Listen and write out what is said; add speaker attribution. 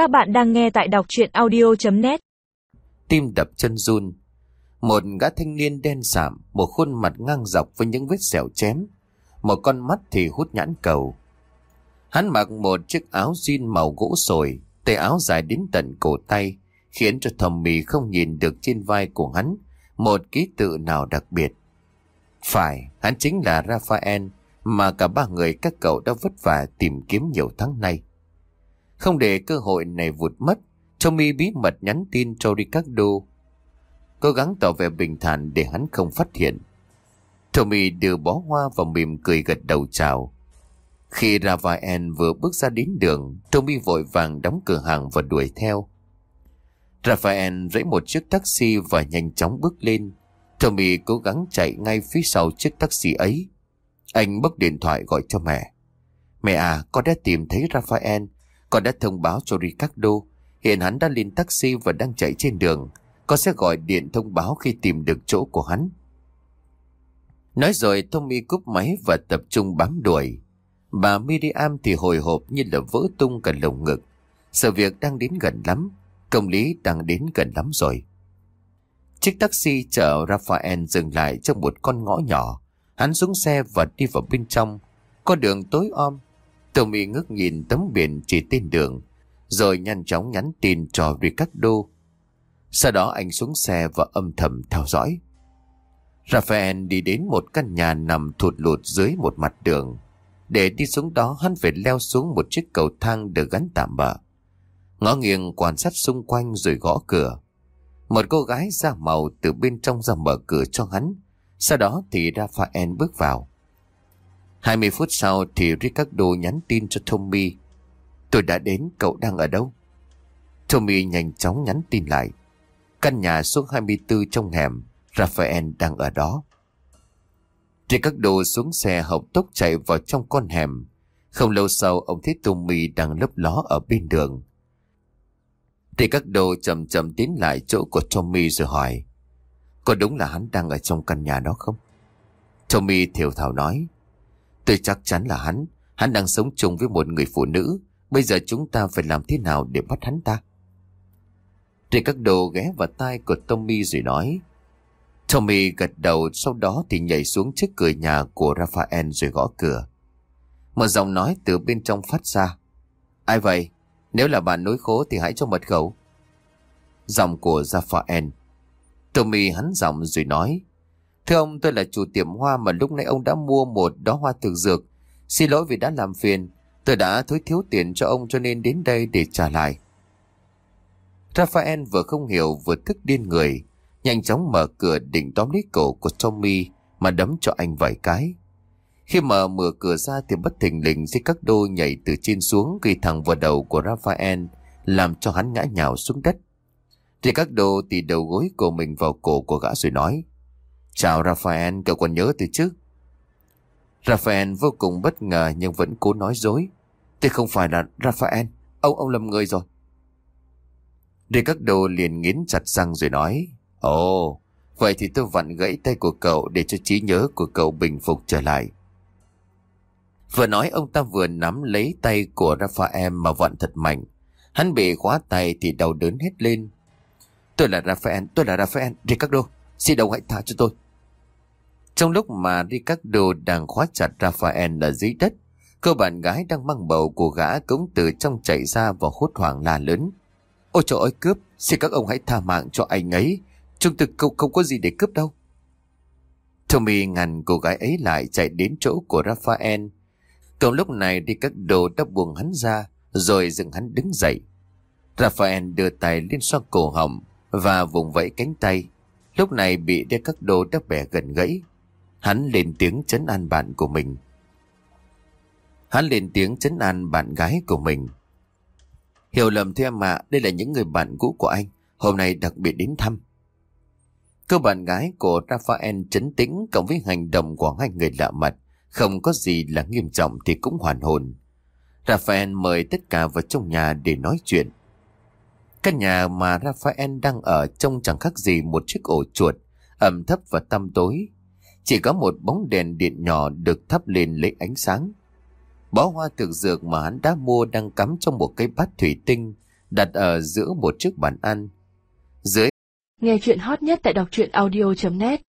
Speaker 1: Các bạn đang nghe tại đọc chuyện audio.net
Speaker 2: Tim đập chân run. Một gã thanh niên đen sạm, một khuôn mặt ngang dọc với những vết sẹo chém. Một con mắt thì hút nhãn cầu. Hắn mặc một chiếc áo jean màu gỗ sồi, tay áo dài đến tận cổ tay, khiến cho thầm mì không nhìn được trên vai của hắn một ký tự nào đặc biệt. Phải, hắn chính là Raphael, mà cả ba người các cậu đã vất vả tìm kiếm nhiều tháng nay. Không để cơ hội này vụt mất, Tommy bí mật nhắn tin cho Ricardo. Cố gắng tỏ vẻ bình thản để hắn không phát hiện. Tommy đưa bó hoa và mỉm cười gật đầu chào. Khi Ravaen vừa bước ra đến đường, Tommy vội vàng đóng cửa hàng và đuổi theo. Raphael rẫy một chiếc taxi và nhanh chóng bước lên. Tommy cố gắng chạy ngay phía sau chiếc taxi ấy. Anh bốc điện thoại gọi cho mẹ. Mẹ à, con đã tìm thấy Raphael. Con đã thông báo cho Ricardo. Hiện hắn đã lên taxi và đang chạy trên đường. Con sẽ gọi điện thông báo khi tìm được chỗ của hắn. Nói rồi, Tommy cúp máy và tập trung bám đuổi. Bà Miriam thì hồi hộp như là vỡ tung cả lồng ngực. Sự việc đang đến gần lắm. Công lý đang đến gần lắm rồi. Chiếc taxi chở Raphael dừng lại trong một con ngõ nhỏ. Hắn xuống xe và đi vào bên trong. Con đường tối om. Tommy ngước nhìn tấm biển chỉ tên đường. Rồi nhanh chóng nhắn tin cho Ricardo. Sau đó anh xuống xe và âm thầm theo dõi. Raphael đi đến một căn nhà nằm thụt lụt dưới một mặt đường. Để đi xuống đó, hắn phải leo xuống một chiếc cầu thang được gắn tạm bỡ. Ngó nghiêng quan sát xung quanh rồi gõ cửa. Một cô gái da màu từ bên trong ra mở cửa cho hắn. Sau đó thì Raphael bước vào. 20 phút sau thì Ricardo nhắn tin cho Tommy. Tôi đã đến, cậu đang ở đâu? Tommy nhanh chóng nhắn tin lại. Căn nhà số 24 trong hẻm, Raphael đang ở đó. Ricardo xuống xe học tốc chạy vào trong con hẻm. Không lâu sau ông thấy Tommy đang lấp ló ở bên đường. Ricardo chậm chậm tiến lại chỗ của Tommy rồi hỏi. Có đúng là hắn đang ở trong căn nhà đó không? Tommy thiểu thảo nói. Tôi chắc chắn là hắn. Hắn đang sống chung với một người phụ nữ. Bây giờ chúng ta phải làm thế nào để bắt hắn ta? trên các đồ ghé vào tai của Tommy rồi nói. Tommy gật đầu, sau đó thì nhảy xuống trước cửa nhà của Raphael rồi gõ cửa. Một giọng nói từ bên trong phát ra. Ai vậy? Nếu là bạn nối khố thì hãy cho mật khẩu. Giọng của Raphael. Tommy hắn giọng rồi nói. Thưa ông, tôi là chủ tiệm hoa mà lúc nãy ông đã mua một đó hoa thực dược. Xin lỗi vì đã làm phiền. Tôi đã thối thiếu tiền cho ông cho nên đến đây để trả lại. Raphael vừa không hiểu, vừa thức điên người. Nhanh chóng mở cửa định tóm lấy cổ của Tommy mà đấm cho anh vài cái. Khi mở mở cửa ra thì bất thình lình dây các đô nhảy từ trên xuống ghi thẳng vào đầu của Raphael, làm cho hắn ngã nhào xuống đất. Thì các đô tì đầu gối của mình vào cổ của gã rồi nói Chào Raphael, cậu còn nhớ tôi chứ? Raphael vô cùng bất ngờ nhưng vẫn cố nói dối. Tôi không phải là Raphael, ông ông lầm người rồi. Rick các đồ liền nghiến chặt răng rồi nói Ồ, vậy thì tôi vặn gãy tay của cậu để cho trí nhớ của cậu bình phục trở lại. Vừa nói ông ta vừa nắm lấy tay của Raphael mà vặn thật mạnh. Hắn bị khóa tay thì đau đớn hết lên. Tôi là Raphael, tôi là Raphael, Ricardo, xin đầu hãy thả cho tôi. Trong lúc mà đi cắt đồ đang khóa chặt Raphael ở dưới đất, cô bạn gái đang mang bầu của gã cũng từ trong chạy ra và hốt hoảng la lớn. Ôi trời ơi cướp, xin các ông hãy tha mạng cho anh ấy, chúng tôi không, không có gì để cướp đâu. Tommy ngăn cô gái ấy lại chạy đến chỗ của Raphael. Cùng lúc này đi cắt đồ đã buông hắn ra, rồi dừng hắn đứng dậy. Raphael đưa tay lên xoa cổ họng và vùng vẫy cánh tay. Lúc này bị Ricardo đã bẻ gần gãy. Hắn lên tiếng chấn an bạn của mình. Hắn lên tiếng chấn an bạn gái của mình. Hiểu lầm theo mà đây là những người bạn cũ của anh, hôm nay đặc biệt đến thăm. Cô bạn gái của Raphael chấn tĩnh cộng với hành động của hai người lạ mặt, không có gì là nghiêm trọng thì cũng hoàn hồn. Raphael mời tất cả vào trong nhà để nói chuyện. Căn nhà mà Raphael đang ở trông chẳng khác gì một chiếc ổ chuột, ẩm thấp và tăm tối. Chỉ có một bóng đèn điện nhỏ được thắp lên lấy ánh sáng. Bó hoa thực dược mà hắn đã mua đang cắm trong một cái bát thủy tinh, đặt ở giữa một chiếc bàn ăn. Dưới
Speaker 3: Nghe chuyện hot nhất tại đọc truyện audio.net